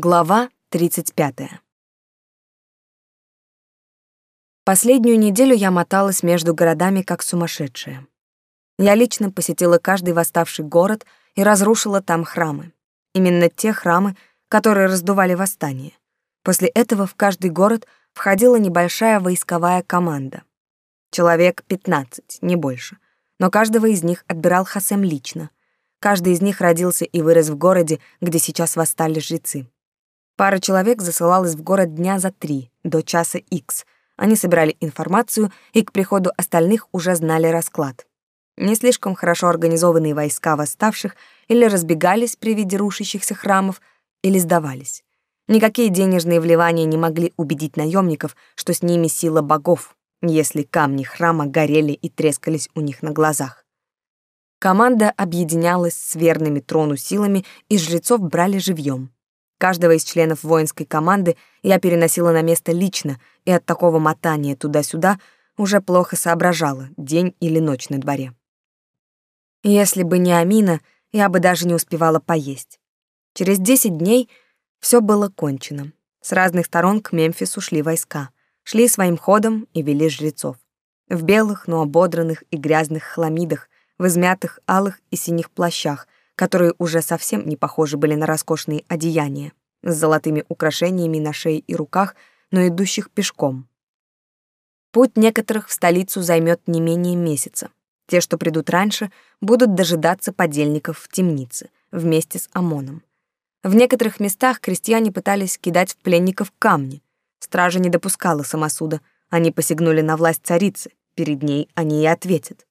Глава 35. Последнюю неделю я моталась между городами как сумасшедшая. Я лично посетила каждый восставший город и разрушила там храмы. Именно те храмы, которые раздували восстание. После этого в каждый город входила небольшая войсковая команда. Человек 15, не больше. Но каждого из них отбирал Хасем лично. Каждый из них родился и вырос в городе, где сейчас восстали жрецы. Пара человек засылалась в город дня за три, до часа X. Они собирали информацию и к приходу остальных уже знали расклад. Не слишком хорошо организованные войска восставших или разбегались при виде рушащихся храмов, или сдавались. Никакие денежные вливания не могли убедить наемников, что с ними сила богов, если камни храма горели и трескались у них на глазах. Команда объединялась с верными трону силами, и жрецов брали живьем. Каждого из членов воинской команды я переносила на место лично, и от такого мотания туда-сюда уже плохо соображала, день или ночь на дворе. Если бы не Амина, я бы даже не успевала поесть. Через десять дней все было кончено. С разных сторон к Мемфису шли войска, шли своим ходом и вели жрецов. В белых, но ободранных и грязных хламидах, в измятых алых и синих плащах — которые уже совсем не похожи были на роскошные одеяния, с золотыми украшениями на шее и руках, но идущих пешком. Путь некоторых в столицу займет не менее месяца. Те, что придут раньше, будут дожидаться подельников в темнице, вместе с ОМОНом. В некоторых местах крестьяне пытались кидать в пленников камни. Стража не допускала самосуда, они посягнули на власть царицы, перед ней они и ответят.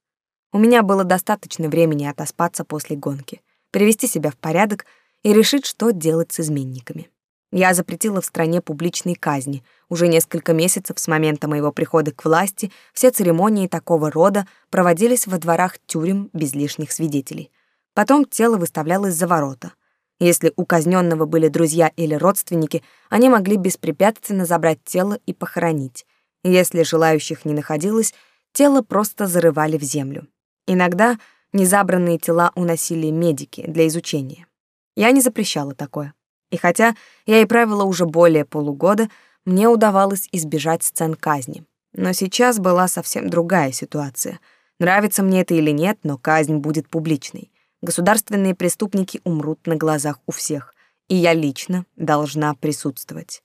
У меня было достаточно времени отоспаться после гонки привести себя в порядок и решить, что делать с изменниками. Я запретила в стране публичные казни. Уже несколько месяцев с момента моего прихода к власти все церемонии такого рода проводились во дворах тюрем без лишних свидетелей. Потом тело выставлялось за ворота. Если у казненного были друзья или родственники, они могли беспрепятственно забрать тело и похоронить. Если желающих не находилось, тело просто зарывали в землю. Иногда Незабранные тела уносили медики для изучения. Я не запрещала такое. И хотя я и правила уже более полугода, мне удавалось избежать сцен казни. Но сейчас была совсем другая ситуация. Нравится мне это или нет, но казнь будет публичной. Государственные преступники умрут на глазах у всех, и я лично должна присутствовать.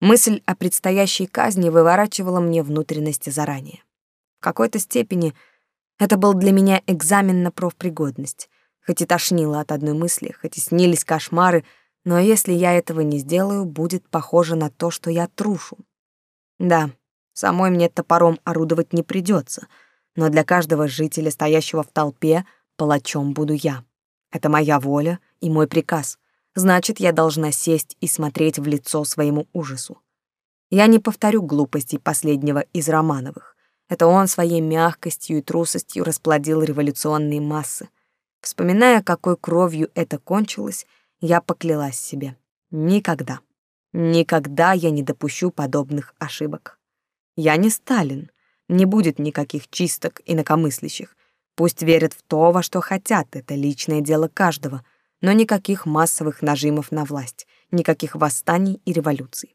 Мысль о предстоящей казни выворачивала мне внутренности заранее. В какой-то степени — это был для меня экзамен на профпригодность. Хоть и тошнило от одной мысли, хоть и снились кошмары, но если я этого не сделаю, будет похоже на то, что я трушу. Да, самой мне топором орудовать не придется, но для каждого жителя, стоящего в толпе, палачом буду я. Это моя воля и мой приказ. Значит, я должна сесть и смотреть в лицо своему ужасу. Я не повторю глупостей последнего из Романовых. Это он своей мягкостью и трусостью расплодил революционные массы. Вспоминая, какой кровью это кончилось, я поклялась себе. Никогда, никогда я не допущу подобных ошибок. Я не Сталин, не будет никаких чисток инакомыслящих. Пусть верят в то, во что хотят, это личное дело каждого, но никаких массовых нажимов на власть, никаких восстаний и революций.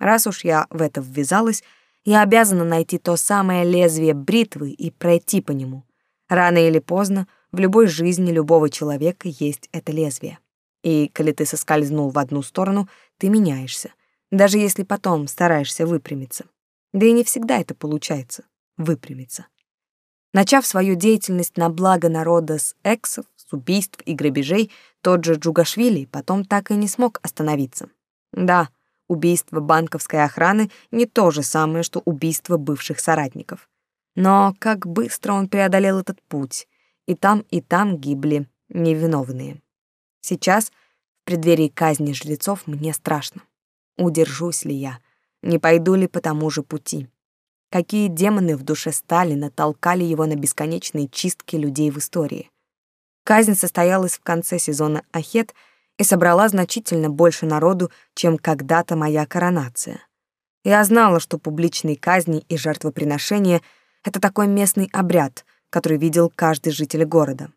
Раз уж я в это ввязалась, я обязана найти то самое лезвие бритвы и пройти по нему. Рано или поздно в любой жизни любого человека есть это лезвие. И коли ты соскользнул в одну сторону, ты меняешься, даже если потом стараешься выпрямиться. Да и не всегда это получается — выпрямиться. Начав свою деятельность на благо народа с эксов, с убийств и грабежей, тот же Джугашвили потом так и не смог остановиться. Да, Убийство банковской охраны не то же самое, что убийство бывших соратников. Но как быстро он преодолел этот путь. И там, и там гибли невиновные. Сейчас, в преддверии казни жрецов, мне страшно. Удержусь ли я? Не пойду ли по тому же пути? Какие демоны в душе Сталина толкали его на бесконечные чистки людей в истории? Казнь состоялась в конце сезона «Ахет», и собрала значительно больше народу, чем когда-то моя коронация. Я знала, что публичные казни и жертвоприношения — это такой местный обряд, который видел каждый житель города.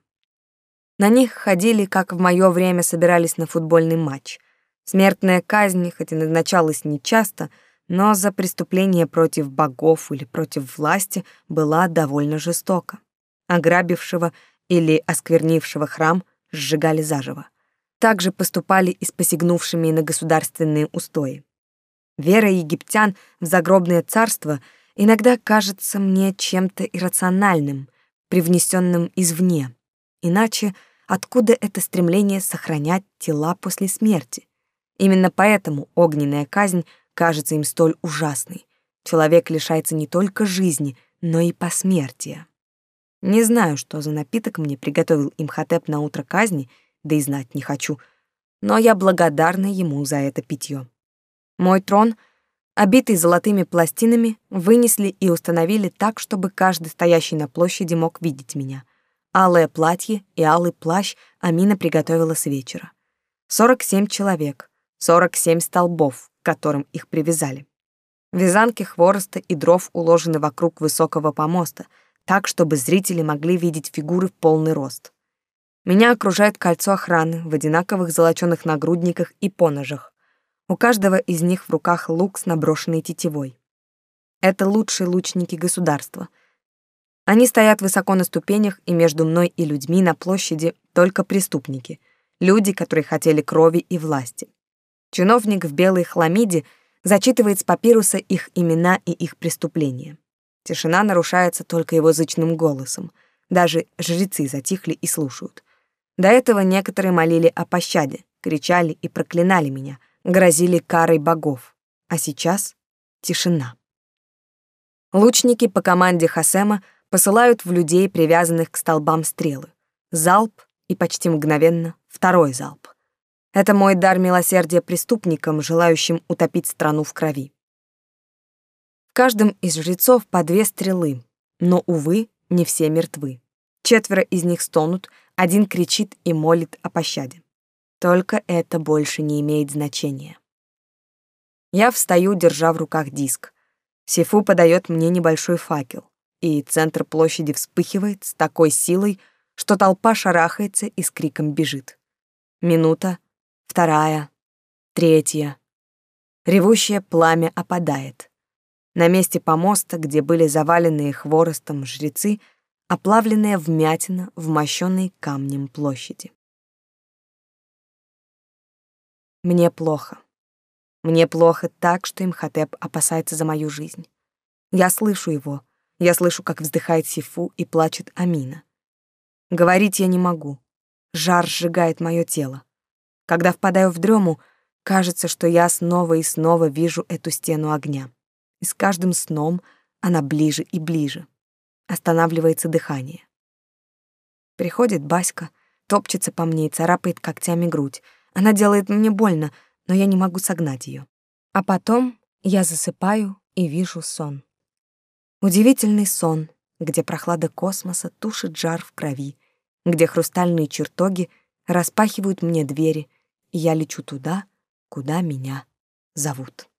На них ходили, как в мое время собирались на футбольный матч. Смертная казнь, хоть и назначалась нечасто, но за преступление против богов или против власти была довольно жестока. Ограбившего или осквернившего храм сжигали заживо. Также поступали и с посягнувшими на государственные устои. Вера египтян в загробное царство иногда кажется мне чем-то иррациональным, привнесенным извне. Иначе откуда это стремление сохранять тела после смерти? Именно поэтому огненная казнь кажется им столь ужасной. Человек лишается не только жизни, но и посмертия. Не знаю, что за напиток мне приготовил Имхотеп на утро казни, да и знать не хочу, но я благодарна ему за это питье. Мой трон, обитый золотыми пластинами, вынесли и установили так, чтобы каждый стоящий на площади мог видеть меня. Алое платье и алый плащ Амина приготовила с вечера. 47 человек, 47 столбов, к которым их привязали. Вязанки хвороста и дров уложены вокруг высокого помоста — так, чтобы зрители могли видеть фигуры в полный рост. Меня окружает кольцо охраны в одинаковых золочёных нагрудниках и поножах. У каждого из них в руках лук с наброшенной тетивой. Это лучшие лучники государства. Они стоят высоко на ступенях, и между мной и людьми на площади только преступники, люди, которые хотели крови и власти. Чиновник в белой хламиде зачитывает с папируса их имена и их преступления. Тишина нарушается только его зычным голосом. Даже жрецы затихли и слушают. До этого некоторые молили о пощаде, кричали и проклинали меня, грозили карой богов. А сейчас тишина. Лучники по команде Хасема посылают в людей, привязанных к столбам стрелы. Залп и почти мгновенно второй залп. Это мой дар милосердия преступникам, желающим утопить страну в крови. В каждом из жрецов по две стрелы, но, увы, не все мертвы. Четверо из них стонут, один кричит и молит о пощаде. Только это больше не имеет значения. Я встаю, держа в руках диск. Сифу подает мне небольшой факел, и центр площади вспыхивает с такой силой, что толпа шарахается и с криком бежит. Минута, вторая, третья. Ревущее пламя опадает. На месте помоста, где были заваленные хворостом жрецы, оплавленная вмятина в мощенной камнем площади. Мне плохо. Мне плохо так, что Имхотеп опасается за мою жизнь. Я слышу его. Я слышу, как вздыхает Сифу и плачет Амина. Говорить я не могу. Жар сжигает мое тело. Когда впадаю в дрему, кажется, что я снова и снова вижу эту стену огня и с каждым сном она ближе и ближе. Останавливается дыхание. Приходит Баська, топчется по мне и царапает когтями грудь. Она делает мне больно, но я не могу согнать ее. А потом я засыпаю и вижу сон. Удивительный сон, где прохлада космоса тушит жар в крови, где хрустальные чертоги распахивают мне двери, и я лечу туда, куда меня зовут.